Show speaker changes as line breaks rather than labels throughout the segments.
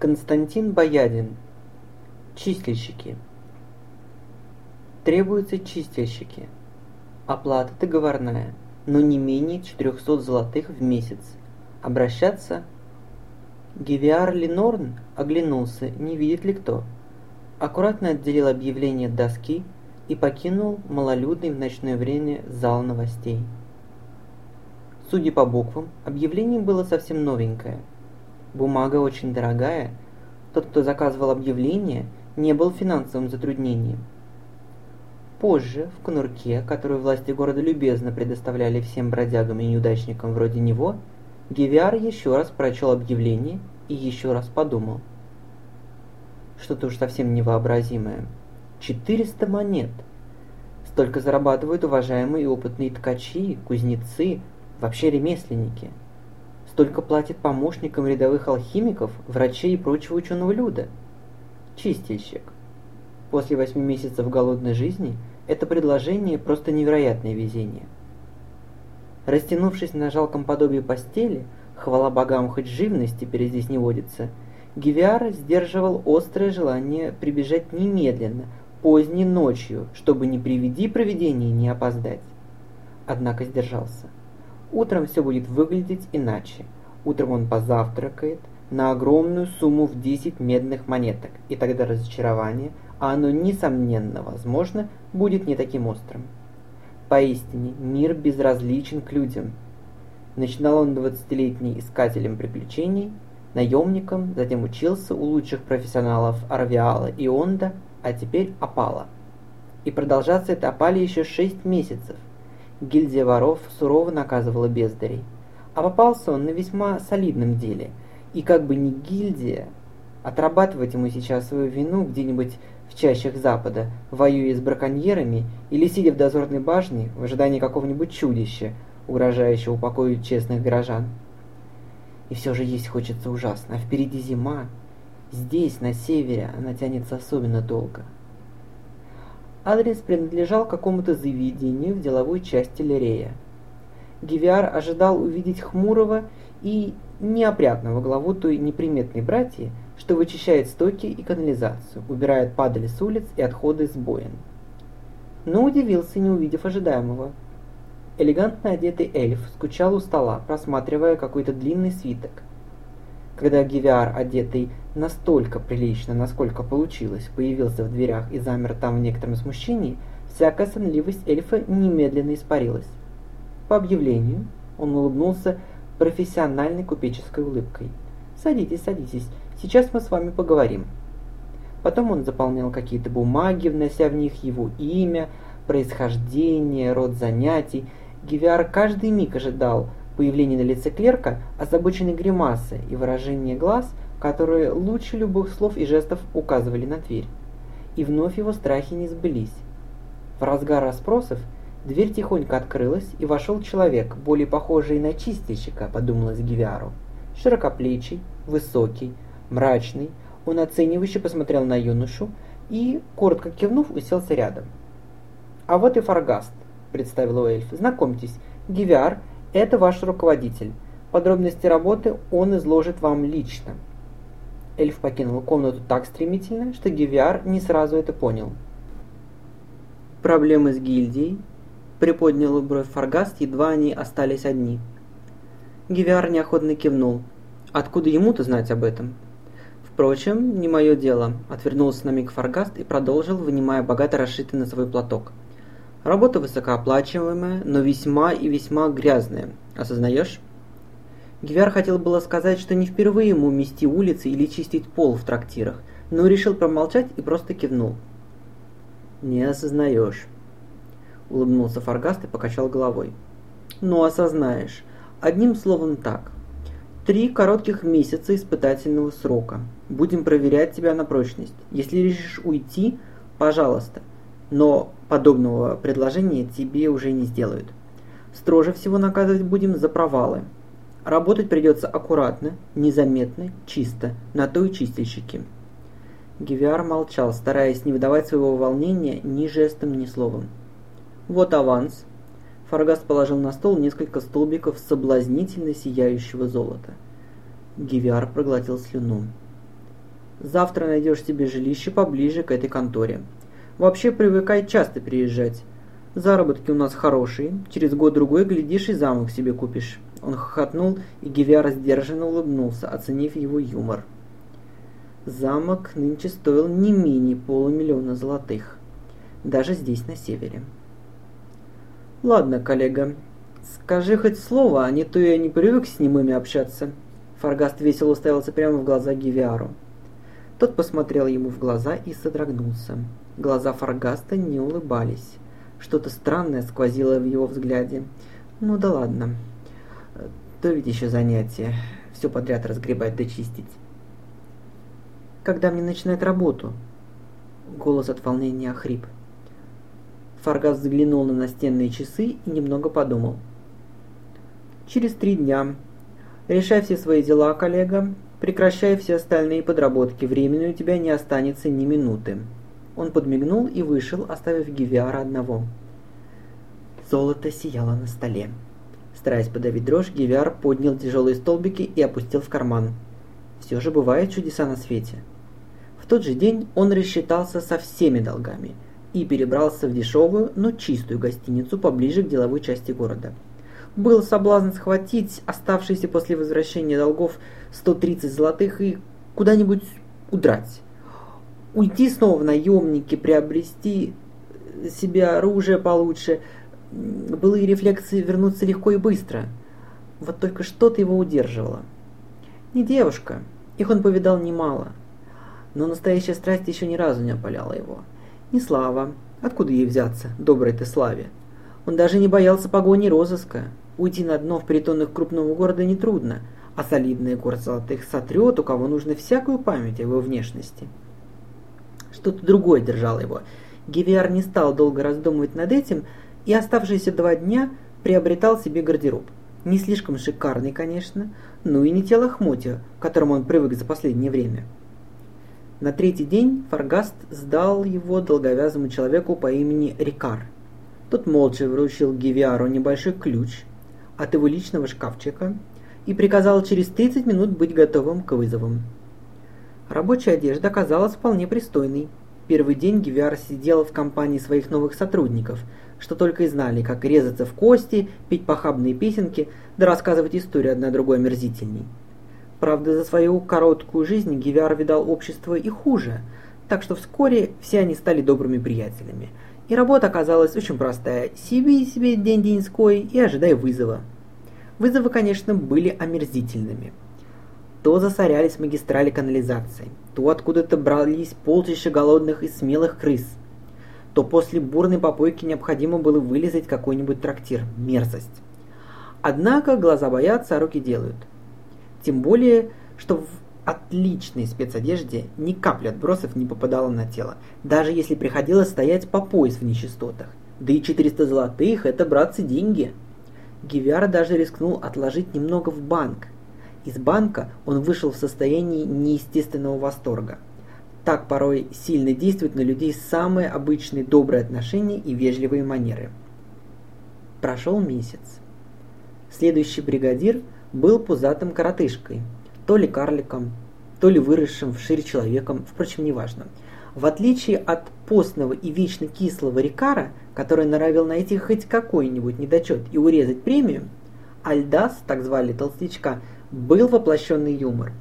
Константин Боядин. Чистильщики. Требуются чистильщики. Оплата договорная, но не менее 400 золотых в месяц. Обращаться? Гевиар Ленорн оглянулся, не видит ли кто. Аккуратно отделил объявление от доски и покинул малолюдный в ночное время зал новостей. Судя по буквам, объявление было совсем новенькое – Бумага очень дорогая. Тот, кто заказывал объявление, не был финансовым затруднением. Позже, в конурке, которую власти города любезно предоставляли всем бродягам и неудачникам вроде него, Гевиар еще раз прочел объявление и еще раз подумал. Что-то уж совсем невообразимое. 400 монет! Столько зарабатывают уважаемые и опытные ткачи, кузнецы, вообще ремесленники – столько платит помощникам рядовых алхимиков, врачей и прочего ученого люда. Чистильщик. После восьми месяцев голодной жизни это предложение просто невероятное везение. Растянувшись на жалком подобии постели, хвала богам, хоть живность теперь здесь не водится, Гивиар сдерживал острое желание прибежать немедленно, поздней ночью, чтобы не приведи провидение не опоздать. Однако сдержался. Утром все будет выглядеть иначе. Утром он позавтракает на огромную сумму в 10 медных монеток, и тогда разочарование, а оно, несомненно, возможно, будет не таким острым. Поистине, мир безразличен к людям. Начинал он 20-летний искателем приключений, наемником, затем учился у лучших профессионалов Арвиала и Онда, а теперь опала. И продолжаться это опали еще 6 месяцев. Гильдия воров сурово наказывала бездарей. А попался он на весьма солидном деле. И как бы не гильдия, отрабатывать ему сейчас свою вину где-нибудь в чащах Запада, воюя с браконьерами или сидя в дозорной башне в ожидании какого-нибудь чудища, угрожающего покою честных горожан. И все же есть хочется ужасно, а впереди зима. Здесь, на севере, она тянется особенно долго. Адрес принадлежал какому-то заведению в деловой части Лерея. Гивиар ожидал увидеть хмурого и неопрятного главу той неприметной братьи, что вычищает стоки и канализацию, убирает падали с улиц и отходы с боин. Но удивился, не увидев ожидаемого. Элегантно одетый эльф скучал у стола, просматривая какой-то длинный свиток – когда Гивиар, одетый настолько прилично, насколько получилось, появился в дверях и замер там в некотором смущении, всякая сонливость эльфа немедленно испарилась. По объявлению он улыбнулся профессиональной купеческой улыбкой. «Садитесь, садитесь, сейчас мы с вами поговорим». Потом он заполнял какие-то бумаги, внося в них его имя, происхождение, род занятий. Гивиар каждый миг ожидал – появление на лице клерка озабоченной гримасы и выражение глаз, которые лучше любых слов и жестов указывали на дверь. И вновь его страхи не сбылись. В разгар расспросов дверь тихонько открылась, и вошел человек, более похожий на чистильщика, подумалось Гивиару. Широкоплечий, высокий, мрачный, он оценивающе посмотрел на юношу и, коротко кивнув, уселся рядом. «А вот и Фаргаст», — представил эльф. «Знакомьтесь, Гивиар это ваш руководитель. Подробности работы он изложит вам лично. Эльф покинул комнату так стремительно, что Гивиар не сразу это понял. Проблемы с гильдией? Приподнял бровь Фаргаст, едва они остались одни. Гивиар неохотно кивнул. Откуда ему-то знать об этом? Впрочем, не мое дело, отвернулся на миг Фаргаст и продолжил, вынимая богато расшитый носовой платок. Работа высокооплачиваемая, но весьма и весьма грязная. Осознаешь? Гивяр хотел было сказать, что не впервые ему мести улицы или чистить пол в трактирах, но решил промолчать и просто кивнул. «Не осознаешь», — улыбнулся Фаргаст и покачал головой. «Ну, осознаешь. Одним словом так. Три коротких месяца испытательного срока. Будем проверять тебя на прочность. Если решишь уйти, пожалуйста, но подобного предложения тебе уже не сделают. Строже всего наказывать будем за провалы. Работать придется аккуратно, незаметно, чисто, на то и чистильщики. Гивиар молчал, стараясь не выдавать своего волнения ни жестом, ни словом. «Вот аванс». Фаргас положил на стол несколько столбиков соблазнительно сияющего золота. Гивиар проглотил слюну. Завтра найдешь себе жилище поближе к этой конторе. Вообще привыкай часто приезжать. Заработки у нас хорошие. Через год-другой, глядишь, и замок себе купишь». Он хохотнул, и Гевиар сдержанно улыбнулся, оценив его юмор. Замок нынче стоил не менее полумиллиона золотых. Даже здесь, на севере. «Ладно, коллега, скажи хоть слово, а не то я не привык с немыми общаться». Фаргаст весело уставился прямо в глаза Гевиару. Тот посмотрел ему в глаза и содрогнулся. Глаза Фаргаста не улыбались. Что-то странное сквозило в его взгляде. Ну да ладно. То ведь еще занятие. Все подряд разгребать да чистить. Когда мне начинать работу? Голос от волнения охрип. Фаргас взглянул на настенные часы и немного подумал. Через три дня. Решай все свои дела, коллега. Прекращай все остальные подработки. Времени у тебя не останется ни минуты. Он подмигнул и вышел, оставив Гивиара одного. Золото сияло на столе. Стараясь подавить дрожь, Гивиар поднял тяжелые столбики и опустил в карман. Все же бывают чудеса на свете. В тот же день он рассчитался со всеми долгами и перебрался в дешевую, но чистую гостиницу поближе к деловой части города. Был соблазн схватить оставшиеся после возвращения долгов 130 золотых и куда-нибудь удрать уйти снова в наемники, приобрести себе оружие получше. Былые рефлексы вернуться легко и быстро. Вот только что-то его удерживало. Не девушка, их он повидал немало. Но настоящая страсть еще ни разу не опаляла его. Не слава. Откуда ей взяться, доброй ты славе? Он даже не боялся погони розыска. Уйти на дно в притонах крупного города нетрудно, а солидный город золотых сотрет, у кого нужно всякую память о его внешности. Что-то другое держало его. Гивиар не стал долго раздумывать над этим и оставшиеся два дня приобретал себе гардероб. Не слишком шикарный, конечно, но и не те лохмотья, к которым он привык за последнее время. На третий день Фаргаст сдал его долговязому человеку по имени Рикар. Тот молча вручил Гивиару небольшой ключ от его личного шкафчика и приказал через 30 минут быть готовым к вызовам. Рабочая одежда оказалась вполне пристойной. Первый день Гивиар сидел в компании своих новых сотрудников, что только и знали, как резаться в кости, петь похабные песенки, да рассказывать историю одна другой омерзительней. Правда, за свою короткую жизнь Гивиар видал общество и хуже, так что вскоре все они стали добрыми приятелями. И работа оказалась очень простая. Сиди себе день-деньской и ожидай вызова. Вызовы, конечно, были омерзительными то засорялись магистрали канализации, то откуда-то брались полчища голодных и смелых крыс, то после бурной попойки необходимо было вылезать какой-нибудь трактир. Мерзость. Однако глаза боятся, а руки делают. Тем более, что в отличной спецодежде ни капли отбросов не попадало на тело, даже если приходилось стоять по пояс в нечистотах. Да и 400 золотых – это, братцы, деньги. Гивиар даже рискнул отложить немного в банк, из банка он вышел в состоянии неестественного восторга. Так порой сильно действуют на людей самые обычные добрые отношения и вежливые манеры. Прошел месяц. Следующий бригадир был пузатым коротышкой, то ли карликом, то ли выросшим вширь человеком, впрочем, неважно. В отличие от постного и вечно кислого Рикара, который норовил найти хоть какой-нибудь недочет и урезать премию, Альдас, так звали толстячка, был воплощенный юмор.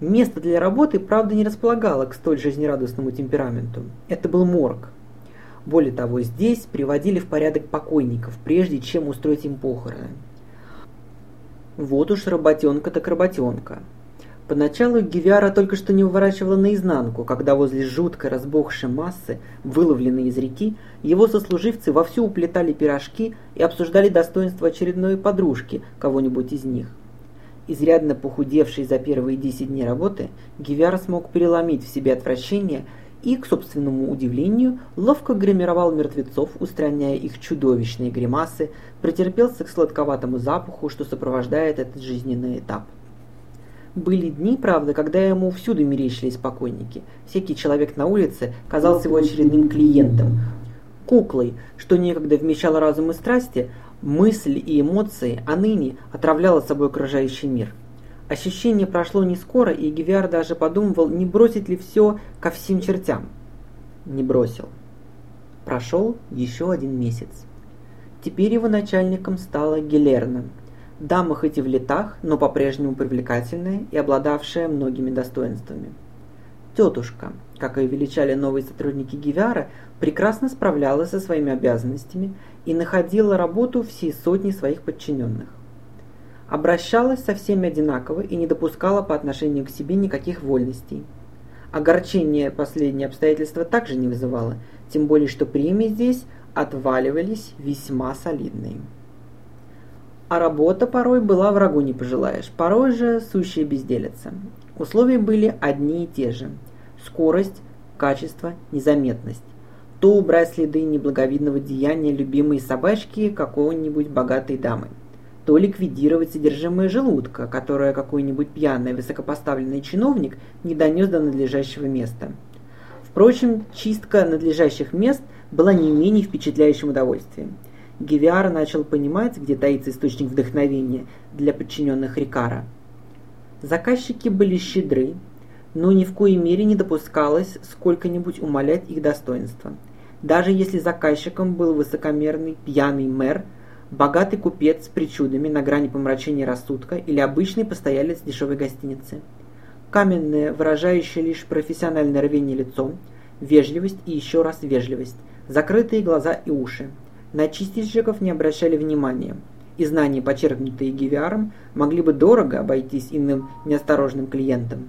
Место для работы, правда, не располагало к столь жизнерадостному темпераменту. Это был морг. Более того, здесь приводили в порядок покойников, прежде чем устроить им похороны. Вот уж работенка так работенка. Поначалу Гивиара только что не уворачивала наизнанку, когда возле жуткой разбухшей массы, выловленной из реки, его сослуживцы вовсю уплетали пирожки и обсуждали достоинство очередной подружки кого-нибудь из них. Изрядно похудевший за первые 10 дней работы, Гивяр смог переломить в себе отвращение и, к собственному удивлению, ловко гримировал мертвецов, устраняя их чудовищные гримасы, претерпелся к сладковатому запаху, что сопровождает этот жизненный этап. Были дни, правда, когда ему всюду мерещились покойники. Всякий человек на улице казался его очередным клиентом, куклой, что некогда вмещала разум и страсти, мысли и эмоции, а ныне отравляла собой окружающий мир. Ощущение прошло не скоро, и Гевиар даже подумывал, не бросить ли все ко всем чертям. Не бросил. Прошел еще один месяц. Теперь его начальником стала Гелерна, дама хоть и в летах, но по-прежнему привлекательная и обладавшая многими достоинствами. Тетушка, как и величали новые сотрудники Гивиара, прекрасно справлялась со своими обязанностями и находила работу всей сотни своих подчиненных. Обращалась со всеми одинаково и не допускала по отношению к себе никаких вольностей. Огорчение последнее обстоятельство также не вызывало, тем более что премии здесь отваливались весьма солидные. А работа порой была врагу не пожелаешь, порой же сущая безделица. Условия были одни и те же. Скорость, качество, незаметность. То убрать следы неблаговидного деяния любимой собачки какой-нибудь богатой дамы, то ликвидировать содержимое желудка, которое какой-нибудь пьяный высокопоставленный чиновник не донес до надлежащего места. Впрочем, чистка надлежащих мест была не менее впечатляющим удовольствием. Гевиар начал понимать, где таится источник вдохновения для подчиненных Рикара. Заказчики были щедры, но ни в коей мере не допускалось сколько-нибудь умалять их достоинство. Даже если заказчиком был высокомерный пьяный мэр, богатый купец с причудами на грани помрачения рассудка или обычный постоялец дешевой гостиницы. Каменное, выражающее лишь профессиональное рвение лицо, вежливость и еще раз вежливость, закрытые глаза и уши, на чистильщиков не обращали внимания, и знания, почерпнутые Гивиаром, могли бы дорого обойтись иным неосторожным клиентам.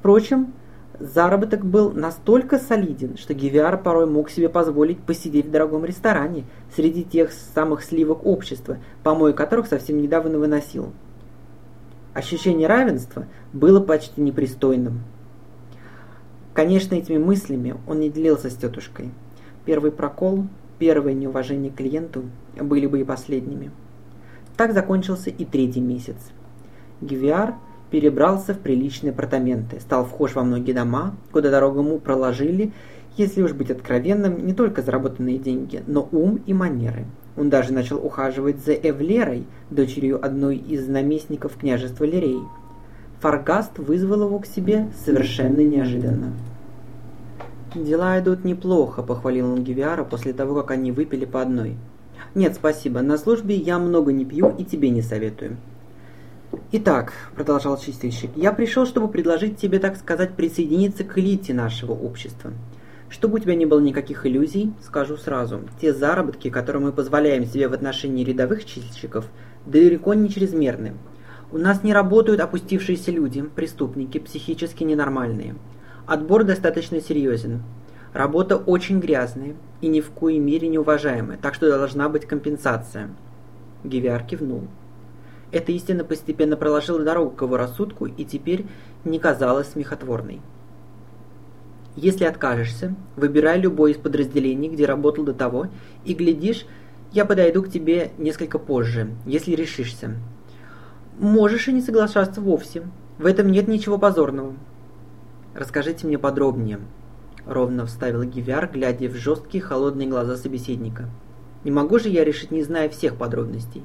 Впрочем, заработок был настолько солиден, что Гивиар порой мог себе позволить посидеть в дорогом ресторане среди тех самых сливок общества, помой которых совсем недавно выносил. Ощущение равенства было почти непристойным. Конечно, этими мыслями он не делился с тетушкой. Первый прокол первое неуважение к клиенту были бы и последними. Так закончился и третий месяц. Гивиар перебрался в приличные апартаменты, стал вхож во многие дома, куда дорогу ему проложили, если уж быть откровенным, не только заработанные деньги, но ум и манеры. Он даже начал ухаживать за Эвлерой, дочерью одной из наместников княжества Лирей. Фаргаст вызвал его к себе совершенно неожиданно. «Дела идут неплохо», — похвалил он Гивиара после того, как они выпили по одной. «Нет, спасибо. На службе я много не пью и тебе не советую». «Итак», — продолжал чистильщик, — «я пришел, чтобы предложить тебе, так сказать, присоединиться к элите нашего общества. Чтобы у тебя не было никаких иллюзий, скажу сразу, те заработки, которые мы позволяем себе в отношении рядовых чистильщиков, далеко не чрезмерны. У нас не работают опустившиеся люди, преступники, психически ненормальные. Отбор достаточно серьезен. Работа очень грязная и ни в коей мере не уважаемая, так что должна быть компенсация. Гивиар кивнул. Эта истина постепенно проложила дорогу к его рассудку и теперь не казалась смехотворной. Если откажешься, выбирай любое из подразделений, где работал до того, и глядишь, я подойду к тебе несколько позже, если решишься. Можешь и не соглашаться вовсе. В этом нет ничего позорного. Расскажите мне подробнее, ровно вставил Гивяр, глядя в жесткие холодные глаза собеседника. Не могу же я решить, не зная всех подробностей.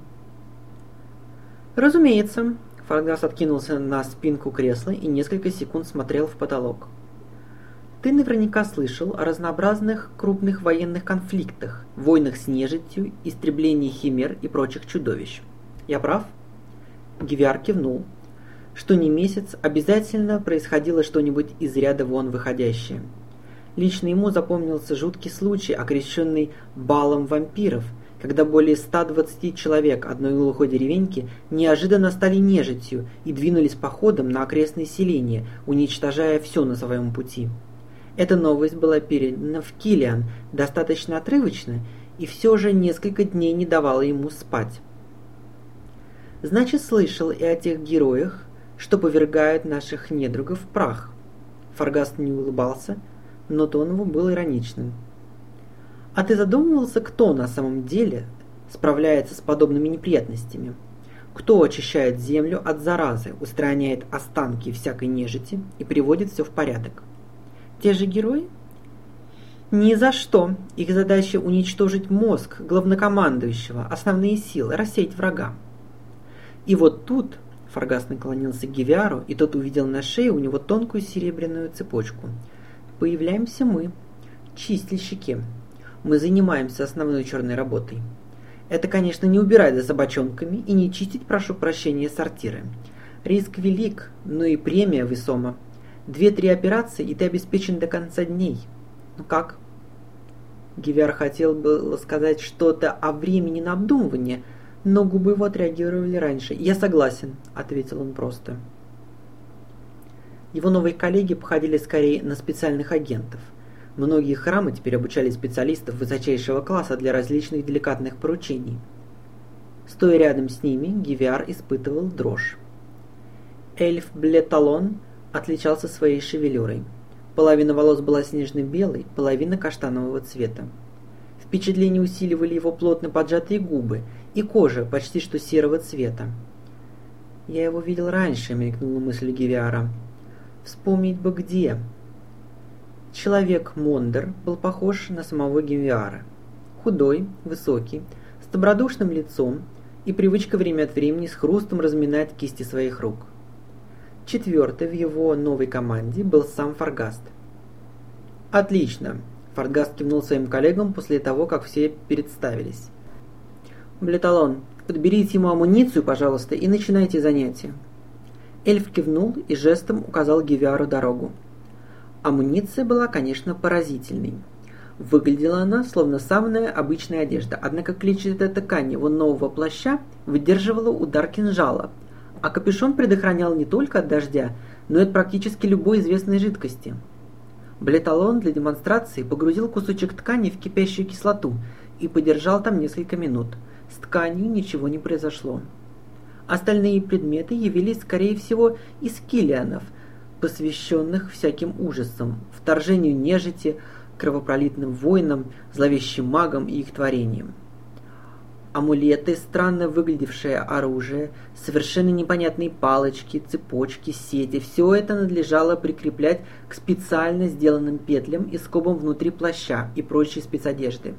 Разумеется, Фаргас откинулся на спинку кресла и несколько секунд смотрел в потолок. Ты наверняка слышал о разнообразных крупных военных конфликтах, войнах с нежитью, истреблении химер и прочих чудовищ. Я прав? Гивяр кивнул что не месяц обязательно происходило что-нибудь из ряда вон выходящее. Лично ему запомнился жуткий случай, окрещенный балом вампиров, когда более 120 человек одной глухой деревеньки неожиданно стали нежитью и двинулись походом на окрестные селения, уничтожая все на своем пути. Эта новость была передана в Килиан достаточно отрывочно, и все же несколько дней не давала ему спать. Значит, слышал и о тех героях, что повергает наших недругов в прах. Фаргаст не улыбался, но тон его был ироничным. А ты задумывался, кто на самом деле справляется с подобными неприятностями? Кто очищает землю от заразы, устраняет останки всякой нежити и приводит все в порядок? Те же герои? Ни за что. Их задача уничтожить мозг главнокомандующего, основные силы, рассеять врага. И вот тут Фаргас наклонился к Гивиару, и тот увидел на шее у него тонкую серебряную цепочку. «Появляемся мы, чистильщики. Мы занимаемся основной черной работой. Это, конечно, не убирать за собачонками и не чистить, прошу прощения, сортиры. Риск велик, но и премия весома. Две-три операции, и ты обеспечен до конца дней. Ну как?» Гивиар хотел было сказать что-то о времени на обдумывание, но губы его отреагировали раньше. «Я согласен», — ответил он просто. Его новые коллеги походили скорее на специальных агентов. Многие храмы теперь обучали специалистов высочайшего класса для различных деликатных поручений. Стоя рядом с ними, Гивиар испытывал дрожь. Эльф Блеталон отличался своей шевелюрой. Половина волос была снежно-белой, половина каштанового цвета. Впечатление усиливали его плотно поджатые губы и кожа почти что серого цвета. «Я его видел раньше», — мелькнула мысль Гивиара. «Вспомнить бы где». Человек Мондер был похож на самого Гивиара. Худой, высокий, с добродушным лицом и привычкой время от времени с хрустом разминать кисти своих рук. Четвертый в его новой команде был сам Фаргаст. «Отлично!» – Фаргаст кивнул своим коллегам после того, как все представились. «Блеталон, подберите ему амуницию, пожалуйста, и начинайте занятия». Эльф кивнул и жестом указал Гивиару дорогу. Амуниция была, конечно, поразительной. Выглядела она, словно самая обычная одежда, однако клетчатая ткань его нового плаща выдерживала удар кинжала – а капюшон предохранял не только от дождя, но и от практически любой известной жидкости. Блеталон для демонстрации погрузил кусочек ткани в кипящую кислоту и подержал там несколько минут. С тканью ничего не произошло. Остальные предметы явились, скорее всего, из киллианов, посвященных всяким ужасам, вторжению нежити, кровопролитным войнам, зловещим магам и их творениям амулеты, странно выглядевшее оружие, совершенно непонятные палочки, цепочки, сети – все это надлежало прикреплять к специально сделанным петлям и скобам внутри плаща и прочей спецодежды.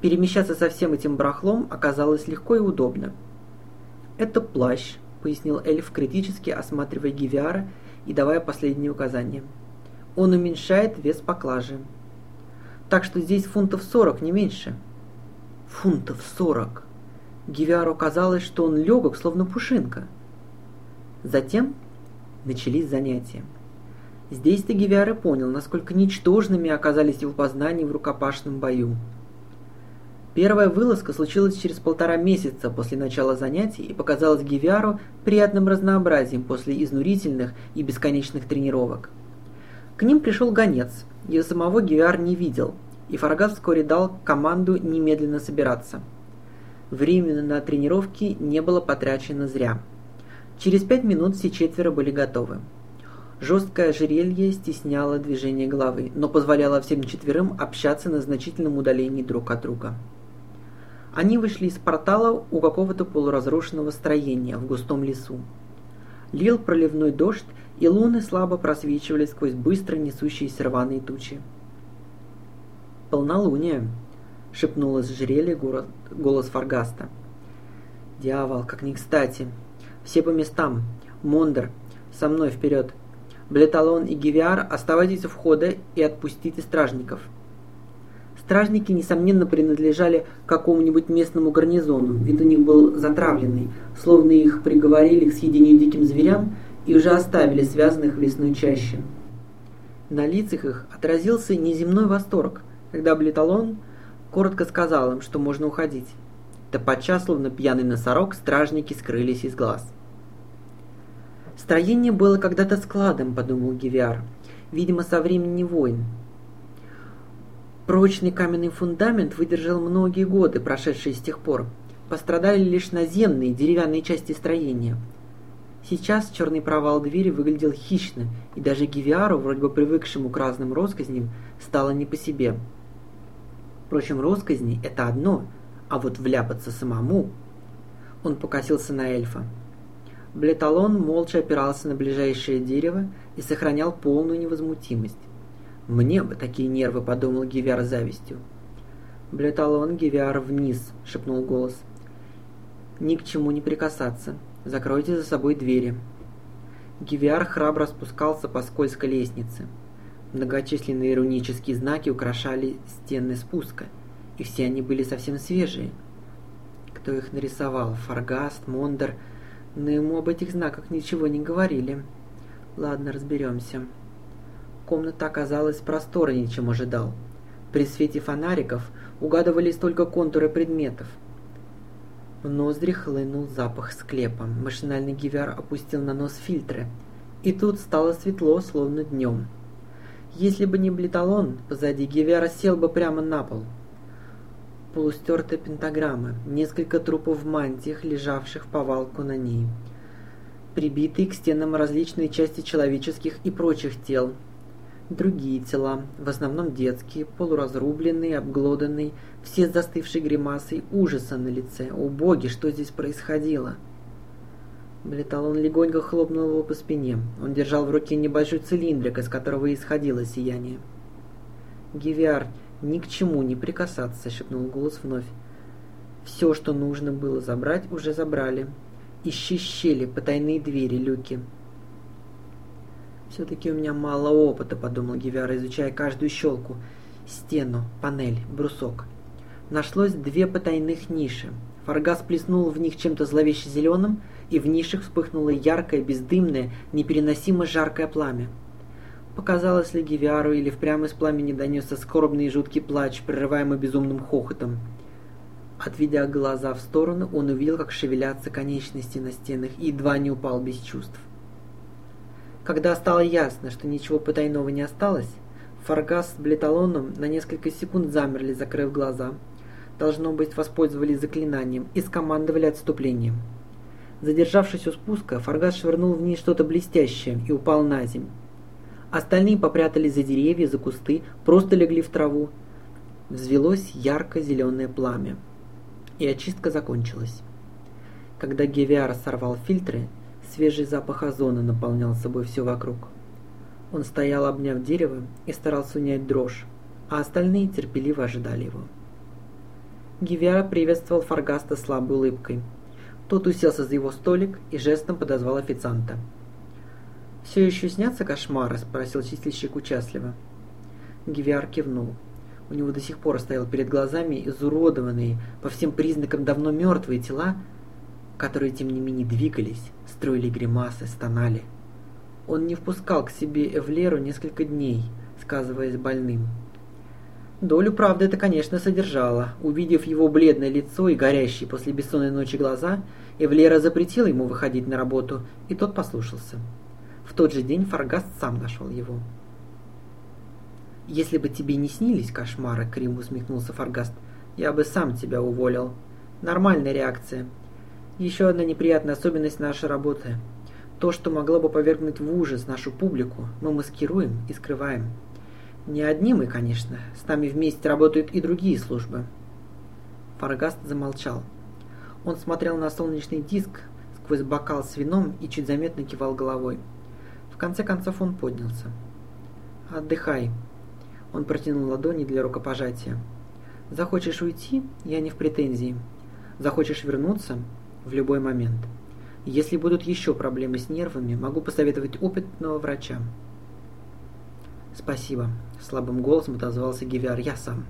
Перемещаться со всем этим барахлом оказалось легко и удобно. «Это плащ», – пояснил эльф, критически осматривая Гивиара и давая последние указания. «Он уменьшает вес поклажи. Так что здесь фунтов сорок, не меньше» фунтов сорок. Гивиару казалось, что он легок, словно пушинка. Затем начались занятия. Здесь-то Гивиар понял, насколько ничтожными оказались его познания в рукопашном бою. Первая вылазка случилась через полтора месяца после начала занятий и показалась Гивиару приятным разнообразием после изнурительных и бесконечных тренировок. К ним пришел гонец, ее самого Гивиар не видел – и Фаргас вскоре дал команду немедленно собираться. Время на тренировки не было потрачено зря. Через пять минут все четверо были готовы. Жесткое ожерелье стесняло движение головы, но позволяло всем четверым общаться на значительном удалении друг от друга. Они вышли из портала у какого-то полуразрушенного строения в густом лесу. Лил проливной дождь, и луны слабо просвечивали сквозь быстро несущиеся рваные тучи полнолуние!» — шепнул из ожерелья голос Фаргаста. «Дьявол, как не кстати! Все по местам! Мондер, со мной вперед! Блеталон и Гивиар, оставайтесь у входа и отпустите стражников!» Стражники, несомненно, принадлежали какому-нибудь местному гарнизону, вид у них был затравленный, словно их приговорили к съедению диким зверям и уже оставили связанных в лесной чаще. На лицах их отразился неземной восторг – когда Блиталон коротко сказал им, что можно уходить. Подчас, словно пьяный носорог, стражники скрылись из глаз. Строение было когда-то складом, подумал Гивиар, видимо, со времени войн. Прочный каменный фундамент выдержал многие годы, прошедшие с тех пор. Пострадали лишь наземные деревянные части строения. Сейчас черный провал двери выглядел хищно, и даже Гивиару, вроде бы привыкшему к разным россказням, стало не по себе. Впрочем, росказни – это одно, а вот вляпаться самому... Он покосился на эльфа. Блеталон молча опирался на ближайшее дерево и сохранял полную невозмутимость. «Мне бы такие нервы», — подумал Гивяр завистью. «Блеталон, Гивяр, вниз», — шепнул голос. «Ни к чему не прикасаться. Закройте за собой двери». Гивиар храбро спускался по скользкой лестнице. Многочисленные иронические знаки украшали стены спуска, и все они были совсем свежие. Кто их нарисовал? Фаргаст, Мондер? Но ему об этих знаках ничего не говорили. Ладно, разберемся. Комната оказалась просторнее, чем ожидал. При свете фонариков угадывались только контуры предметов. В ноздри хлынул запах склепа. Машинально Гивиар опустил на нос фильтры. И тут стало светло, словно днем. Если бы не Блеталон позади, Гивиар осел бы прямо на пол. Полустертая пентаграмма, несколько трупов в мантиях, лежавших в повалку на ней. Прибитые к стенам различные части человеческих и прочих тел, Другие тела, в основном детские, полуразрубленные, обглоданные, все с застывшей гримасой ужаса на лице. О боги, что здесь происходило? Блеталон легонько хлопнул его по спине. Он держал в руке небольшой цилиндрик, из которого исходило сияние. «Гивиар, ни к чему не прикасаться», — шепнул голос вновь. «Все, что нужно было забрать, уже забрали. Ищи щели, потайные двери, люки». «Все-таки у меня мало опыта», — подумал Гивяра, изучая каждую щелку. Стену, панель, брусок. Нашлось две потайных ниши. Фаргас плеснул в них чем-то зловеще зеленым, и в нишах вспыхнуло яркое, бездымное, непереносимо жаркое пламя. Показалось ли Гивиару или впрямь из пламени донесся скорбный и жуткий плач, прерываемый безумным хохотом. Отведя глаза в сторону, он увидел, как шевелятся конечности на стенах, и едва не упал без чувств. Когда стало ясно, что ничего потайного не осталось, Фаргас с Блеталоном на несколько секунд замерли, закрыв глаза. Должно быть, воспользовались заклинанием и скомандовали отступлением. Задержавшись у спуска, Фаргас швырнул вниз что-то блестящее и упал на землю. Остальные попрятались за деревья, за кусты, просто легли в траву. Взвелось ярко-зеленое пламя. И очистка закончилась. Когда Гевиар сорвал фильтры, Свежий запах озона наполнял собой все вокруг. Он стоял, обняв дерево, и старался унять дрожь, а остальные терпеливо ожидали его. Гивера приветствовал Фаргаста слабой улыбкой. Тот уселся за его столик и жестом подозвал официанта. «Все еще снятся кошмары?» – спросил чистильщик участливо. Гивиар кивнул. У него до сих пор стоял перед глазами изуродованные, по всем признакам давно мертвые тела, которые тем не менее двигались, строили гримасы, стонали. Он не впускал к себе Эвлеру несколько дней, сказываясь больным. Долю правды это, конечно, содержало. Увидев его бледное лицо и горящие после бессонной ночи глаза, Эвлера запретила ему выходить на работу, и тот послушался. В тот же день Фаргаст сам нашел его. «Если бы тебе не снились кошмары», — криво усмехнулся Фаргаст, — «я бы сам тебя уволил. Нормальная реакция. Еще одна неприятная особенность нашей работы. То, что могло бы повергнуть в ужас нашу публику, мы маскируем и скрываем. Не одни мы, конечно, с нами вместе работают и другие службы. Фаргаст замолчал. Он смотрел на солнечный диск сквозь бокал с вином и чуть заметно кивал головой. В конце концов он поднялся. «Отдыхай». Он протянул ладони для рукопожатия. «Захочешь уйти? Я не в претензии. Захочешь вернуться? В любой момент. Если будут еще проблемы с нервами, могу посоветовать опытного врача. Спасибо, слабым голосом отозвался Гивиар, я сам.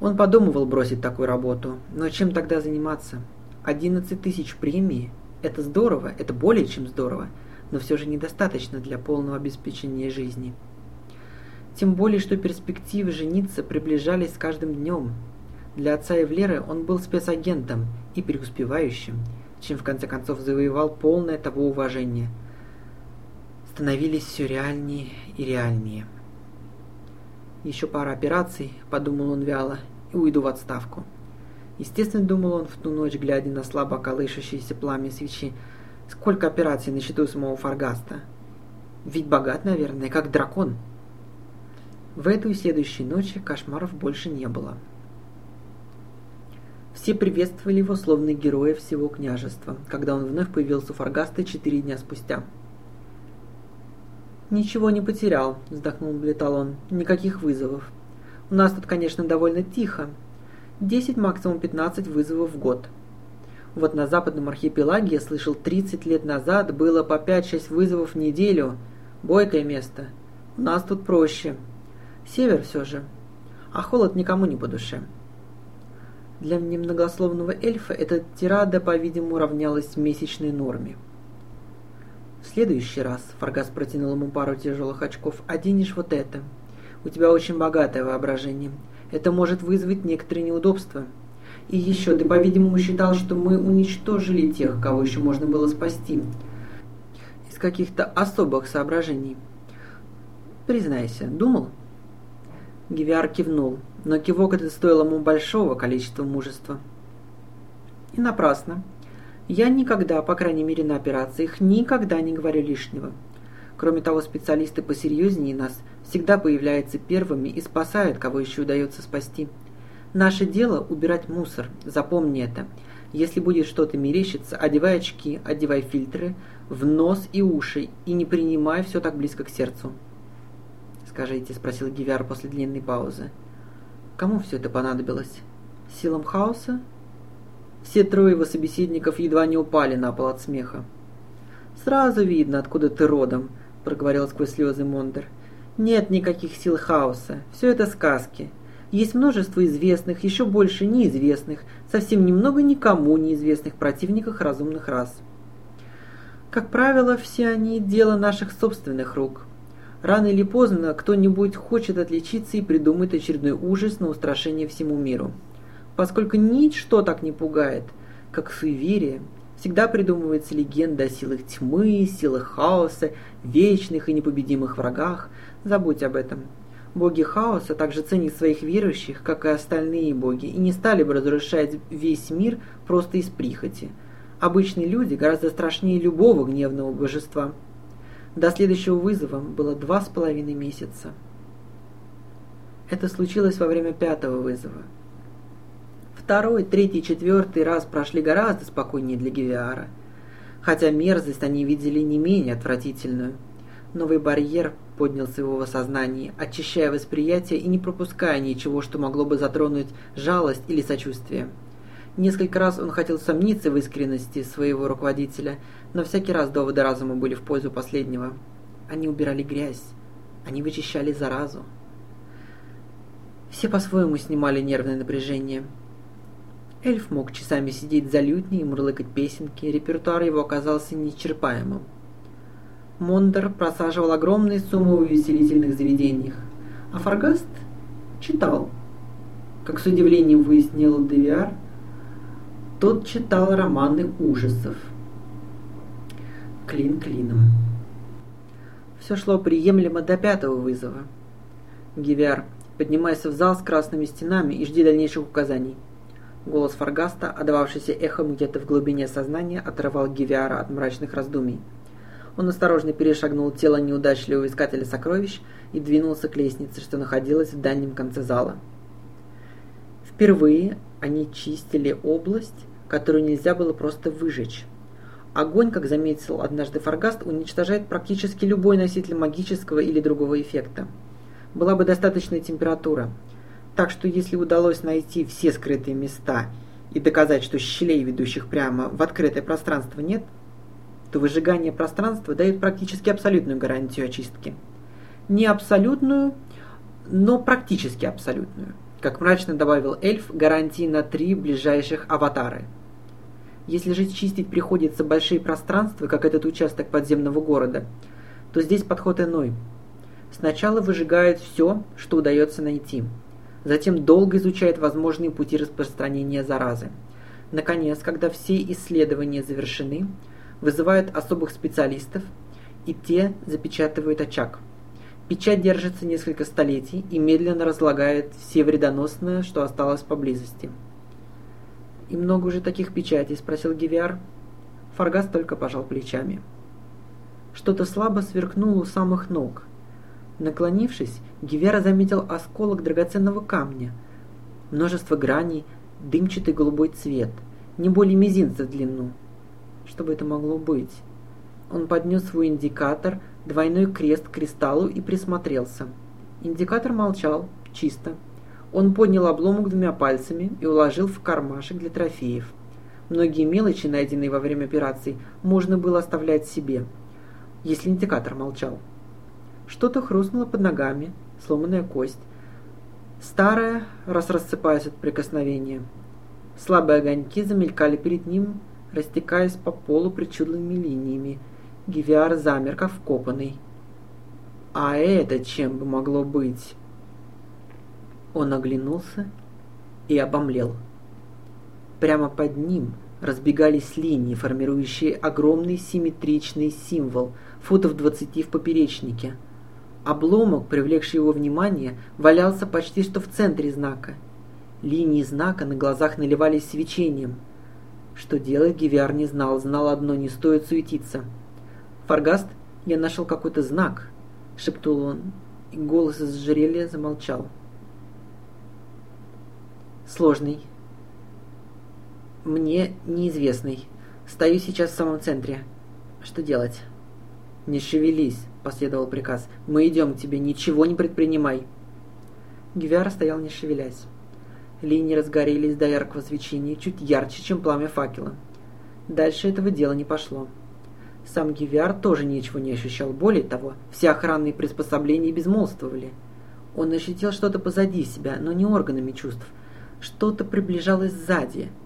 Он подумывал бросить такую работу, но чем тогда заниматься? 11 тысяч премии – это здорово, это более чем здорово, но все же недостаточно для полного обеспечения жизни. Тем более, что перспективы жениться приближались с каждым днем. Для отца Эвлеры он был спецагентом и преуспевающим, чем в конце концов завоевал полное того уважение, становились все реальнее и реальнее. Еще пара операций, подумал он вяло, и уйду в отставку. Естественно, думал он в ту ночь, глядя на слабо колышащееся пламя свечи, сколько операций на счету самого Фаргаста. Ведь богат, наверное, как дракон. В эту и следующей ночи кошмаров больше не было. Все приветствовали его словно героя всего княжества, когда он вновь появился у Фаргаста четыре дня спустя. «Ничего не потерял», – вздохнул Блеталон. «Никаких вызовов. У нас тут, конечно, довольно тихо. Десять, максимум пятнадцать вызовов в год. Вот на западном архипелаге, я слышал, 30 лет назад было по 5-6 вызовов в неделю. Бойкое место. У нас тут проще. Север все же. А холод никому не по душе. Для немногословного эльфа эта тирада, по-видимому, равнялась месячной норме. В следующий раз, Фаргас протянул ему пару тяжелых очков, оденешь вот это. У тебя очень богатое воображение. Это может вызвать некоторые неудобства. И еще, ты, по-видимому, считал, что мы уничтожили тех, кого еще можно было спасти. Из каких-то особых соображений. Признайся, думал? Гивиар кивнул, но кивок этот стоил ему большого количества мужества. И напрасно. Я никогда, по крайней мере на операциях, никогда не говорю лишнего. Кроме того, специалисты посерьезнее нас всегда появляются первыми и спасают, кого еще удается спасти. Наше дело – убирать мусор, запомни это. Если будет что-то мерещиться, одевай очки, одевай фильтры в нос и уши и не принимай все так близко к сердцу. «Скажите», – спросил Гивяр после длинной паузы. «Кому все это понадобилось? Силам хаоса?» Все трое его собеседников едва не упали на пол от смеха. «Сразу видно, откуда ты родом», – проговорил сквозь слезы Мондер. «Нет никаких сил хаоса. Все это сказки. Есть множество известных, еще больше неизвестных, совсем немного никому неизвестных противников разумных рас. Как правило, все они – дело наших собственных рук. Рано или поздно кто-нибудь хочет отличиться и придумает очередной ужас на устрашение всему миру. Поскольку ничто так не пугает, как суеверие, всегда придумывается легенда о силах тьмы, силах хаоса, вечных и непобедимых врагах. Забудь об этом. Боги хаоса также ценят своих верующих, как и остальные боги, и не стали бы разрушать весь мир просто из прихоти. Обычные люди гораздо страшнее любого гневного божества – до следующего вызова было два с половиной месяца. Это случилось во время пятого вызова. Второй, третий, четвертый раз прошли гораздо спокойнее для Гевиара, хотя мерзость они видели не менее отвратительную. Новый барьер поднялся в его сознании, очищая восприятие и не пропуская ничего, что могло бы затронуть жалость или сочувствие. Несколько раз он хотел сомниться в искренности своего руководителя, но всякий раз доводы разума были в пользу последнего. Они убирали грязь, они вычищали заразу. Все по-своему снимали нервное напряжение. Эльф мог часами сидеть за лютней и мурлыкать песенки, репертуар его оказался неисчерпаемым. Мондер просаживал огромные суммы в увеселительных заведениях, а Фаргаст читал. Как с удивлением выяснил Гивиар, тот читал романы ужасов. Клин клином. Все шло приемлемо до пятого вызова. Гивиар, поднимайся в зал с красными стенами и жди дальнейших указаний. Голос Фаргаста, отдававшийся эхом где-то в глубине сознания, оторвал Гивиара от мрачных раздумий. Он осторожно перешагнул тело неудачливого искателя сокровищ и двинулся к лестнице, что находилась в дальнем конце зала. Впервые они чистили область, которую нельзя было просто выжечь. Огонь, как заметил однажды Фаргаст, уничтожает практически любой носитель магического или другого эффекта. Была бы достаточная температура. Так что если удалось найти все скрытые места и доказать, что щелей, ведущих прямо в открытое пространство, нет, то выжигание пространства дает практически абсолютную гарантию очистки. Не абсолютную, но практически абсолютную. Как мрачно добавил эльф, гарантии на три ближайших аватары – если же чистить приходится большие пространства, как этот участок подземного города, то здесь подход иной. Сначала выжигают все, что удается найти. Затем долго изучают возможные пути распространения заразы. Наконец, когда все исследования завершены, вызывают особых специалистов, и те запечатывают очаг. Печать держится несколько столетий и медленно разлагает все вредоносное, что осталось поблизости. «И много уже таких печатей?» – спросил Гивиар. Фаргас только пожал плечами. Что-то слабо сверкнуло у самых ног. Наклонившись, Гивиар заметил осколок драгоценного камня. Множество граней, дымчатый голубой цвет, не более мизинца в длину. Что бы это могло быть? Он поднес свой индикатор, двойной крест к кристаллу и присмотрелся. Индикатор молчал, чисто. Он поднял обломок двумя пальцами и уложил в кармашек для трофеев. Многие мелочи, найденные во время операций, можно было оставлять себе, если индикатор молчал. Что-то хрустнуло под ногами, сломанная кость. Старая, раз рассыпаясь от прикосновения. Слабые огоньки замелькали перед ним, растекаясь по полу причудливыми линиями. Гивиар замер, как вкопанный. А это чем бы могло быть? Он оглянулся и обомлел. Прямо под ним разбегались линии, формирующие огромный симметричный символ, футов 20 в поперечнике. Обломок, привлекший его внимание, валялся почти что в центре знака. Линии знака на глазах наливались свечением. Что делать, Гивиар не знал, знал одно, не стоит суетиться. «Фаргаст, я нашел какой-то знак», — шептал он, и голос из жерелья замолчал. «Сложный, мне неизвестный. Стою сейчас в самом центре. Что делать? Не шевелись, последовал приказ. Мы идем к тебе, ничего не предпринимай. Гивиар стоял не шевелясь. Линии разгорелись до яркого свечения, чуть ярче, чем пламя факела. Дальше этого дела не пошло. Сам Гивиар тоже ничего не ощущал. Более того, все охранные приспособления безмолвствовали. Он ощутил что-то позади себя, но не органами чувств. Что-то приближалось сзади –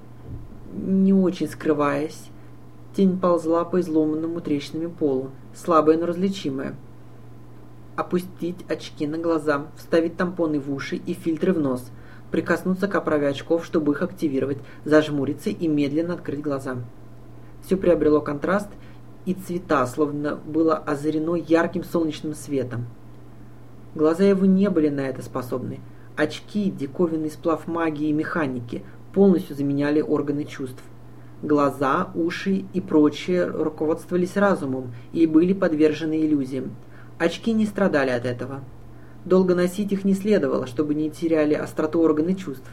не очень скрываясь, тень ползла по изломанному трещинами полу, слабая, но различимая. Опустить очки на глаза, вставить тампоны в уши и фильтры в нос, прикоснуться к оправе очков, чтобы их активировать, зажмуриться и медленно открыть глаза. Все приобрело контраст и цвета, словно было озарено ярким солнечным светом. Глаза его не были на это способны. Очки, диковинный сплав магии и механики, полностью заменяли органы чувств. Глаза, уши и прочее руководствовались разумом и были подвержены иллюзиям. Очки не страдали от этого. Долго носить их не следовало, чтобы не теряли остроту органы чувств.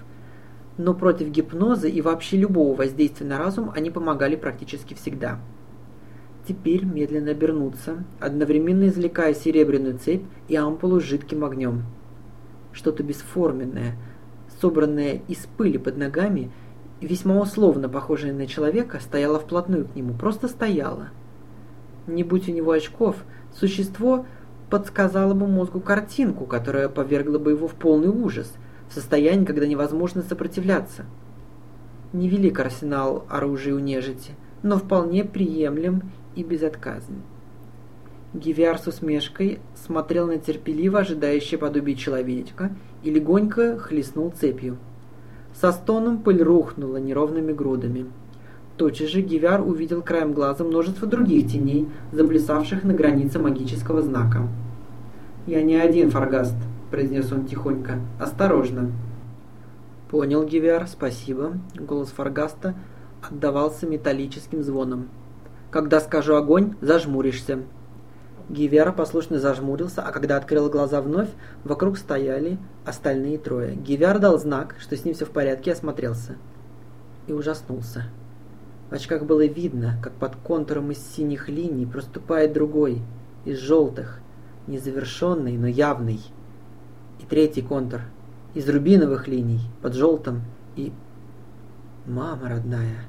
Но против гипноза и вообще любого воздействия на разум они помогали практически всегда. Теперь медленно обернуться, одновременно извлекая серебряную цепь и ампулу с жидким огнем. Что-то бесформенное – собранная из пыли под ногами, весьма условно похожая на человека, стояла вплотную к нему, просто стояла. Не будь у него очков, существо подсказало бы мозгу картинку, которая повергла бы его в полный ужас, в состоянии, когда невозможно сопротивляться. Невелик арсенал оружия у нежити, но вполне приемлем и безотказен. Гивиар с усмешкой смотрел на терпеливо ожидающее подобие человечка и легонько хлестнул цепью. Со стоном пыль рухнула неровными грудами. Тотчас же Гивиар увидел краем глаза множество других теней, заплясавших на границе магического знака. «Я не один, Фаргаст», — произнес он тихонько. «Осторожно». «Понял, Гивиар, спасибо». Голос Фаргаста отдавался металлическим звоном. «Когда скажу огонь, зажмуришься. Гивера послушно зажмурился, а когда открыл глаза вновь, вокруг стояли остальные трое. Гивер дал знак, что с ним все в порядке, осмотрелся. И ужаснулся. В очках было видно, как под контуром из синих линий проступает другой, из желтых, незавершенный, но явный. И третий контур, из рубиновых линий, под желтым, и... «Мама родная!»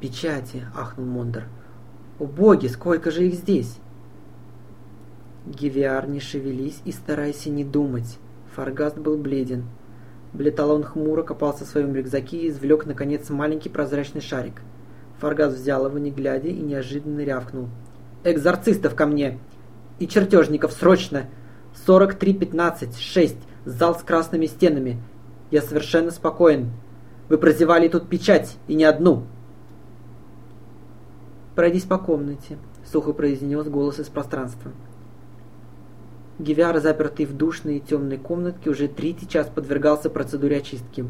«Печати!» — ахнул Мондер. «О боги, сколько же их здесь!» Гивиар, не шевелись и старайся не думать. Фаргаст был бледен. Блеталон хмуро копался в своем рюкзаке и извлек, наконец, маленький прозрачный шарик. Фаргаст взял его, не глядя, и неожиданно рявкнул. «Экзорцистов ко мне! И чертежников срочно! 43-15-6! Зал с красными стенами! Я совершенно спокоен! Вы прозевали тут печать, и не одну!» «Пройдись по комнате», — сухо произнес голос из пространства. Гивиар, запертый в душной и темной комнатке, уже третий час подвергался процедуре очистки.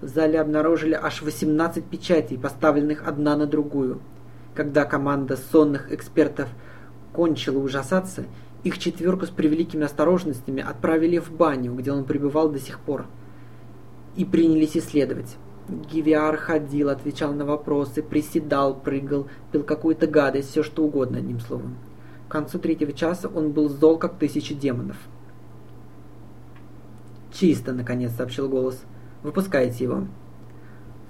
В зале обнаружили аж 18 печатей, поставленных одна на другую. Когда команда сонных экспертов кончила ужасаться, их четверку с превеликими осторожностями отправили в баню, где он пребывал до сих пор, и принялись исследовать. Гивиар ходил, отвечал на вопросы, приседал, прыгал, пил какую-то гадость, все что угодно, одним словом. Концу третьего часа он был зол, как тысяча демонов. «Чисто», — наконец сообщил голос. «Выпускайте его».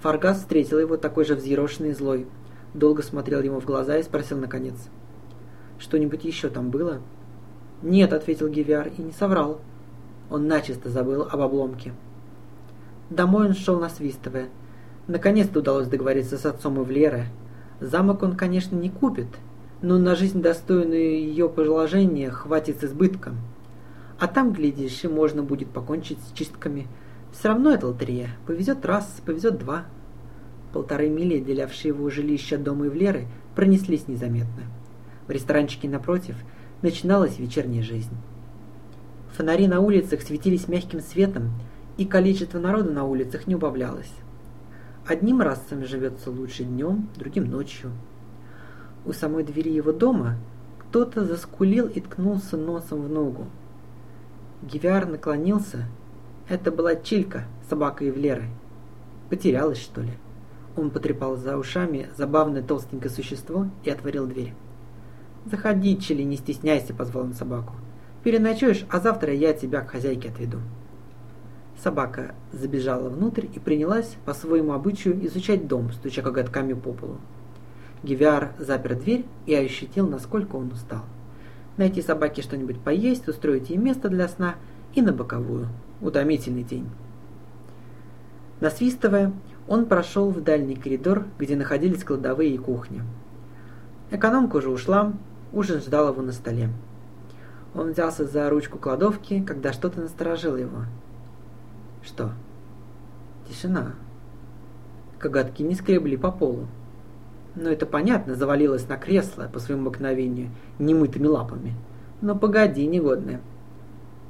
Фаргас встретил его такой же взъерошенный и злой. Долго смотрел ему в глаза и спросил наконец. «Что-нибудь еще там было?» «Нет», — ответил Гивиар и не соврал. Он начисто забыл об обломке. Домой он шел насвистывая. Наконец-то удалось договориться с отцом и Влеры. Замок он, конечно, не купит, но на жизнь достойную ее положения хватит с избытком. А там, глядишь, и можно будет покончить с чистками. Все равно это лотерея. Повезет раз, повезет два. Полторы мили, отделявшие его жилище от дома Ивлеры, пронеслись незаметно. В ресторанчике напротив начиналась вечерняя жизнь. Фонари на улицах светились мягким светом, и количество народа на улицах не убавлялось. Одним расцам живется лучше днем, другим ночью. У самой двери его дома кто-то заскулил и ткнулся носом в ногу. Гивиар наклонился. Это была Чилька, собака Евлеры. Потерялась, что ли? Он потрепал за ушами забавное толстенькое существо и отворил дверь. «Заходи, Чили, не стесняйся», — позвал он собаку. «Переночуешь, а завтра я тебя к хозяйке отведу». Собака забежала внутрь и принялась по своему обычаю изучать дом, стуча коготками по полу. Гивиар запер дверь и ощутил, насколько он устал. Найти собаке что-нибудь поесть, устроить ей место для сна и на боковую. Утомительный день. Насвистывая, он прошел в дальний коридор, где находились кладовые и кухня. Экономка уже ушла, ужин ждал его на столе. Он взялся за ручку кладовки, когда что-то насторожило его – что? Тишина. Коготки не скребли по полу. Но это понятно, завалилась на кресло по своему обыкновению, немытыми лапами. Но погоди, негодная.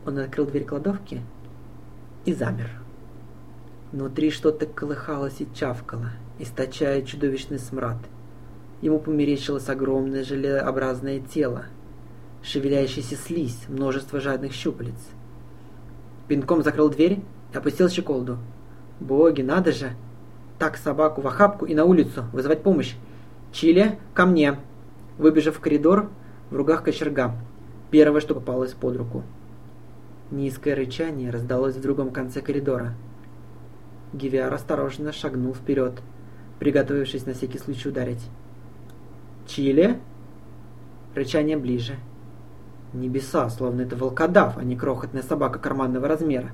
Он открыл дверь кладовки и замер. Внутри что-то колыхалось и чавкало, источая чудовищный смрад. Ему померещилось огромное желеобразное тело, шевеляющаяся слизь, множество жадных щупалец. Пинком закрыл дверь опустил щеколду. Боги, надо же! Так собаку в охапку и на улицу, вызывать помощь. Чили, ко мне! Выбежав в коридор, в ругах кочерга. Первое, что попалось под руку. Низкое рычание раздалось в другом конце коридора. Гивиар осторожно шагнул вперед, приготовившись на всякий случай ударить. «Чили?» Рычание ближе. Небеса, словно это волкодав, а не крохотная собака карманного размера.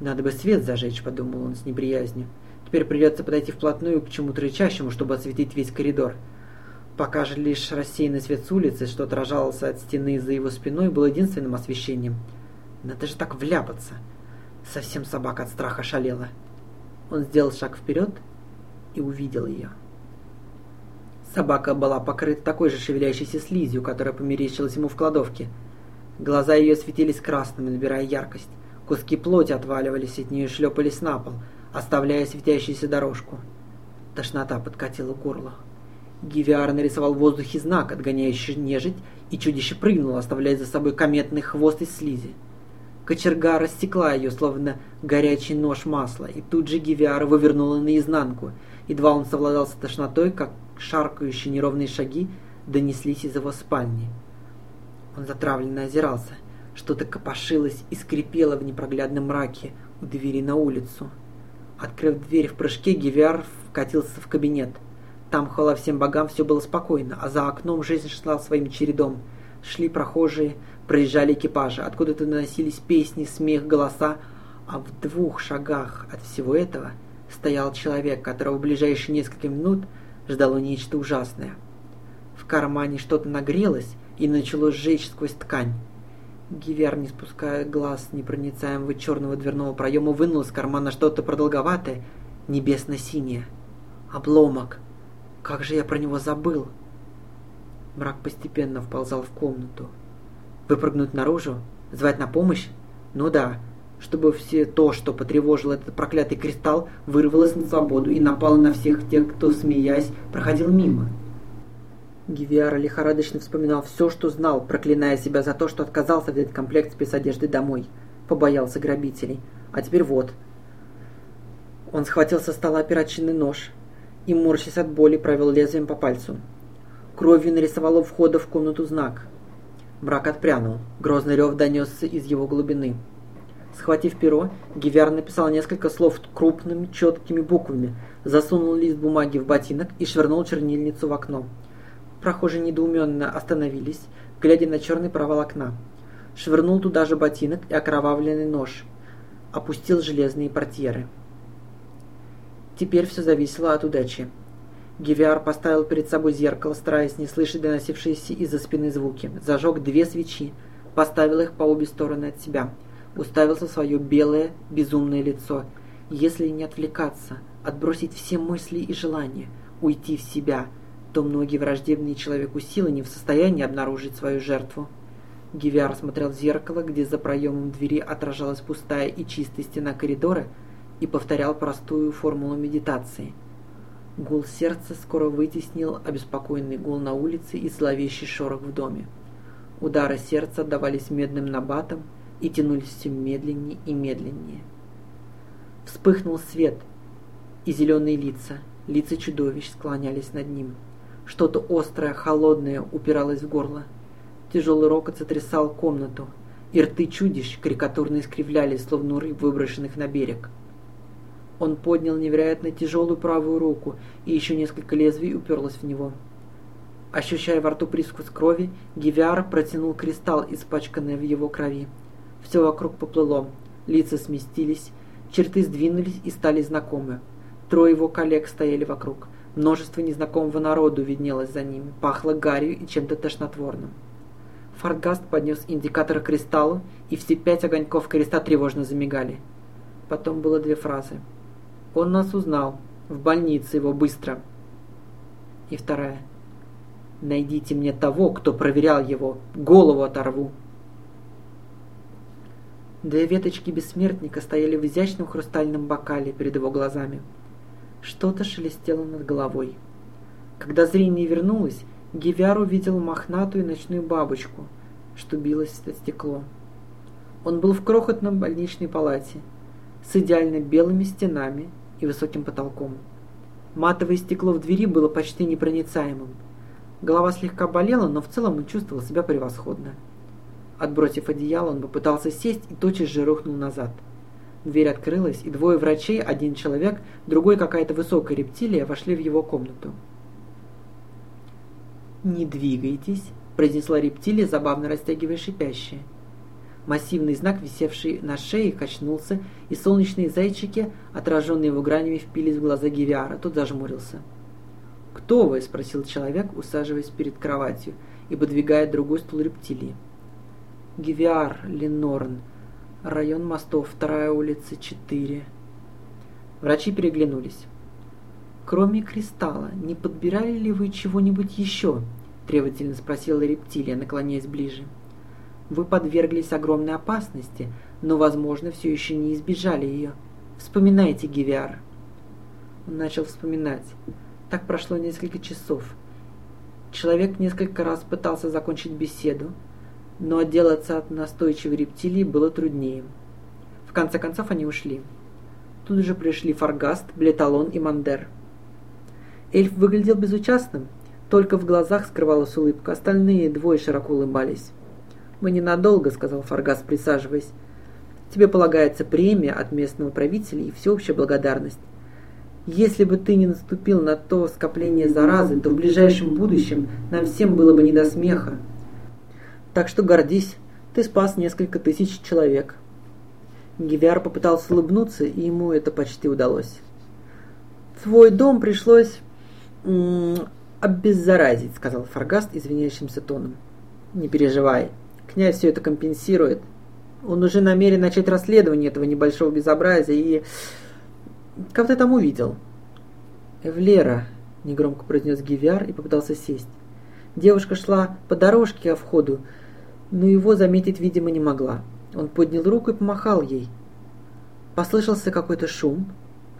«Надо бы свет зажечь», — подумал он с неприязнью. «Теперь придется подойти вплотную к чему-то рычащему, чтобы осветить весь коридор». Пока же лишь рассеянный свет с улицы, что отражался от стены за его спиной, был единственным освещением. Надо же так вляпаться. Совсем собака от страха шалела. Он сделал шаг вперед и увидел ее. Собака была покрыта такой же шевелящейся слизью, которая померещилась ему в кладовке. Глаза ее светились красными, набирая яркость. Куски плоти отваливались от нее и шлепались на пол, оставляя светящуюся дорожку. Тошнота подкатила горло. Гивиар нарисовал в воздухе знак, отгоняющий нежить, и чудище прыгнуло, оставляя за собой кометный хвост из слизи. Кочерга растекла ее, словно горячий нож масла, и тут же Гивиара вывернула наизнанку. Едва он совладал с тошнотой, как шаркающие неровные шаги донеслись из его спальни. Он затравленно озирался – что-то копошилось и скрипело в непроглядном мраке у двери на улицу. Открыв дверь в прыжке, Гевиар вкатился в кабинет. Там, хвала всем богам, все было спокойно, а за окном жизнь шла своим чередом. Шли прохожие, проезжали экипажи, откуда-то доносились песни, смех, голоса, а в двух шагах от всего этого стоял человек, которого в ближайшие несколько минут ждало нечто ужасное. В кармане что-то нагрелось и начало сжечь сквозь ткань. Гивер, не спуская глаз непроницаемого черного дверного проема, вынул из кармана что-то продолговатое, небесно-синее. Обломок. Как же я про него забыл? Мрак постепенно вползал в комнату. Выпрыгнуть наружу? Звать на помощь? Ну да, чтобы все то, что потревожило этот проклятый кристалл, вырвалось на свободу и напало на всех тех, кто, смеясь, проходил мимо. Гивиара лихорадочно вспоминал все, что знал, проклиная себя за то, что отказался взять комплект спецодежды домой. Побоялся грабителей. А теперь вот. Он схватил со стола перочинный нож и, морщась от боли, провел лезвием по пальцу. Кровью нарисовал у входа в комнату знак. Мрак отпрянул. Грозный рев донесся из его глубины. Схватив перо, Гивяр написал несколько слов крупными, четкими буквами, засунул лист бумаги в ботинок и швырнул чернильницу в окно. Прохожие недоуменно остановились, глядя на черный провал окна. Швырнул туда же ботинок и окровавленный нож. Опустил железные портьеры. Теперь все зависело от удачи. Гивиар поставил перед собой зеркало, стараясь не слышать доносившиеся из-за спины звуки. Зажег две свечи, поставил их по обе стороны от себя – уставился в свое белое, безумное лицо. Если не отвлекаться, отбросить все мысли и желания, уйти в себя, то многие враждебные человеку силы не в состоянии обнаружить свою жертву. Гивиар смотрел в зеркало, где за проемом двери отражалась пустая и чистая стена коридора, и повторял простую формулу медитации. Гул сердца скоро вытеснил обеспокоенный гул на улице и зловещий шорох в доме. Удары сердца отдавались медным набатом, и тянулись все медленнее и медленнее. Вспыхнул свет, и зеленые лица, лица чудовищ склонялись над ним. Что-то острое, холодное упиралось в горло. Тяжелый рокот сотрясал комнату, и рты чудищ карикатурно искривлялись, словно рыб, выброшенных на берег. Он поднял невероятно тяжелую правую руку, и еще несколько лезвий уперлось в него. Ощущая во рту привкус крови, Гивиар протянул кристалл, испачканный в его крови. Все вокруг поплыло, лица сместились, черты сдвинулись и стали знакомы. Трое его коллег стояли вокруг. Множество незнакомого народу виднелось за ними, пахло гарью и чем-то тошнотворным. Фартгаст поднес индикатор к кристаллу, и все пять огоньков креста тревожно замигали. Потом было две фразы. «Он нас узнал. В больнице его быстро». И вторая. «Найдите мне того, кто проверял его. Голову оторву». Две веточки бессмертника стояли в изящном хрустальном бокале перед его глазами. Что-то шелестело над головой. Когда зрение вернулось, Гевяр увидел мохнатую ночную бабочку, что билась в стекло. Он был в крохотном больничной палате с идеально белыми стенами и высоким потолком. Матовое стекло в двери было почти непроницаемым. Голова слегка болела, но в целом он чувствовал себя превосходно. Отбросив одеяло, он попытался сесть и тотчас же рухнул назад. Дверь открылась, и двое врачей, один человек, другой какая-то высокая рептилия, вошли в его комнату. «Не двигайтесь», – произнесла рептилия, забавно растягивая шипящее. Массивный знак, висевший на шее, качнулся, и солнечные зайчики, отраженные его гранями, впились в глаза Гевиара. Тот зажмурился. «Кто вы?» – спросил человек, усаживаясь перед кроватью и подвигая другой стул рептилии. Гивиар, Ленорн, район мостов, вторая улица, 4. Врачи переглянулись. Кроме кристалла, не подбирали ли вы чего-нибудь еще? Требовательно спросила рептилия, наклоняясь ближе. Вы подверглись огромной опасности, но, возможно, все еще не избежали ее. Вспоминайте, Гивиар. Он начал вспоминать. Так прошло несколько часов. Человек несколько раз пытался закончить беседу, но отделаться от настойчивой рептилии было труднее. В конце концов они ушли. Тут же пришли Фаргаст, Блеталон и Мандер. Эльф выглядел безучастным, только в глазах скрывалась улыбка, остальные двое широко улыбались. «Мы ненадолго», — сказал Фаргаст, присаживаясь. «Тебе полагается премия от местного правителя и всеобщая благодарность. Если бы ты не наступил на то скопление заразы, то в ближайшем будущем нам всем было бы не до смеха. Так что гордись, ты спас несколько тысяч человек. Гивиар попытался улыбнуться, и ему это почти удалось. Твой дом пришлось обеззаразить, сказал Фаргаст извиняющимся тоном. Не переживай, князь все это компенсирует. Он уже намерен начать расследование этого небольшого безобразия и... Как ты там увидел? Эвлера, негромко произнес Гивиар и попытался сесть. Девушка шла по дорожке к входу, но его заметить, видимо, не могла. Он поднял руку и помахал ей. Послышался какой-то шум,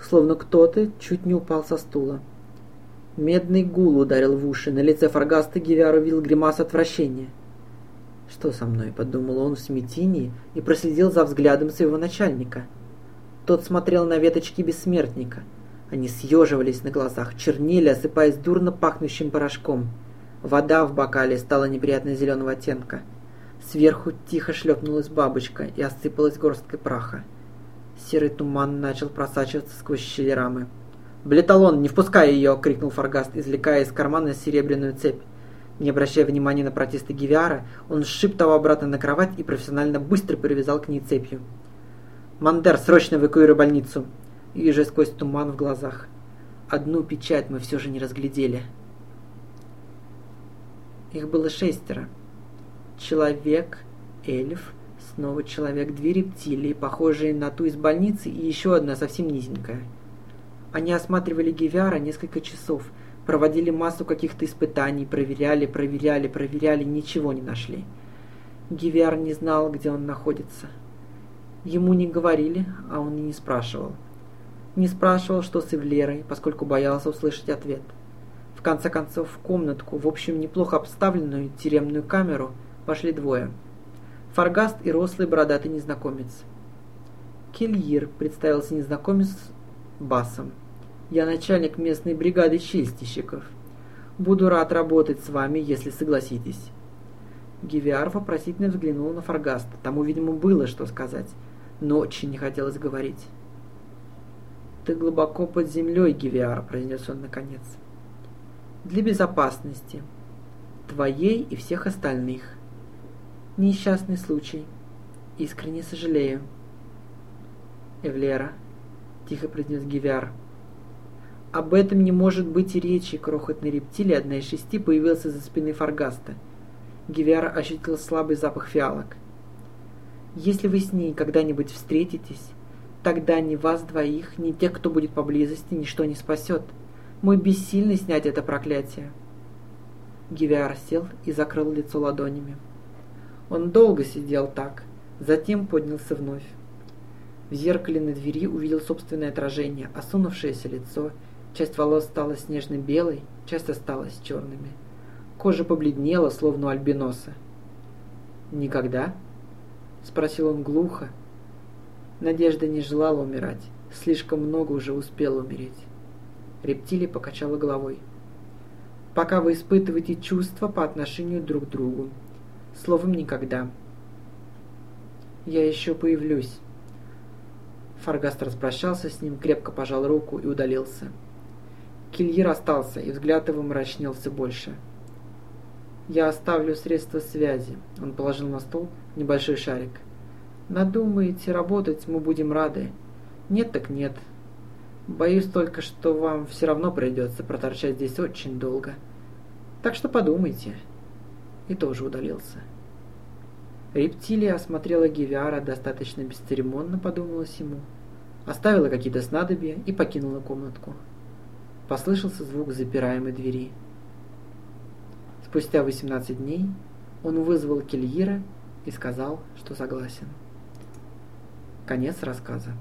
словно кто-то чуть не упал со стула. Медный гул ударил в уши. На лице Фаргаста Гивиар увидел гримас отвращения. «Что со мной?» – подумал он в смятении и проследил за взглядом своего начальника. Тот смотрел на веточки бессмертника. Они съеживались на глазах, чернели, осыпаясь дурно пахнущим порошком. Вода в бокале стала неприятно зеленого оттенка. Сверху тихо шлепнулась бабочка и осыпалась горсткой праха. Серый туман начал просачиваться сквозь щели рамы. «Блеталон, не впускай ее!» — крикнул Фаргаст, извлекая из кармана серебряную цепь. Не обращая внимания на протесты Гивиара, он сшиб того обратно на кровать и профессионально быстро привязал к ней цепью. «Мандер, срочно эвакуируй больницу!» И уже сквозь туман в глазах. Одну печать мы все же не разглядели. Их было шестеро. Человек, эльф, снова человек, две рептилии, похожие на ту из больницы, и еще одна совсем низенькая. Они осматривали Гевиара несколько часов, проводили массу каких-то испытаний, проверяли, проверяли, проверяли, ничего не нашли. Гевиар не знал, где он находится. Ему не говорили, а он и не спрашивал. Не спрашивал, что с Ивлерой, поскольку боялся услышать ответ. В конце концов, в комнатку, в общем, неплохо обставленную тюремную камеру, вошли двое. Фаргаст и рослый бородатый незнакомец. Кельир, представился незнакомец басом. Я начальник местной бригады чистильщиков. Буду рад работать с вами, если согласитесь. Гивиар вопросительно взглянул на Фаргаста. Тому, видимо, было что сказать но очень не хотелось говорить. «Ты глубоко под землей, Гивиар», — произнес он наконец. «Для безопасности. Твоей и всех остальных. Несчастный случай. Искренне сожалею». «Эвлера», — тихо произнес Гивиар. «Об этом не может быть и речи», — крохотный рептилий одна из шести появился за спиной Фаргаста. Гивиар ощутил слабый запах фиалок. Если вы с ней когда-нибудь встретитесь, тогда ни вас двоих, ни тех, кто будет поблизости, ничто не спасет. Мы бессильны снять это проклятие. Гивиар сел и закрыл лицо ладонями. Он долго сидел так, затем поднялся вновь. В зеркале на двери увидел собственное отражение, осунувшееся лицо. Часть волос стала снежно-белой, часть осталась черными. Кожа побледнела, словно у альбиноса. «Никогда?» — спросил он глухо. Надежда не желала умирать. Слишком много уже успела умереть. Рептилия покачала головой. «Пока вы испытываете чувства по отношению друг к другу. Словом, никогда. Я еще появлюсь». Фаргаст распрощался с ним, крепко пожал руку и удалился. Кильер остался, и взгляд его мрачнел все больше. «Я оставлю средства связи», — он положил на стол небольшой шарик. Надумаете работать, мы будем рады. Нет так нет. Боюсь только, что вам все равно придется проторчать здесь очень долго. Так что подумайте. И тоже удалился. Рептилия осмотрела Гевиара достаточно бесцеремонно, подумалось ему. Оставила какие-то снадобья и покинула комнатку. Послышался звук запираемой двери. Спустя 18 дней он вызвал Кельира и сказал, что согласен. Конец рассказа.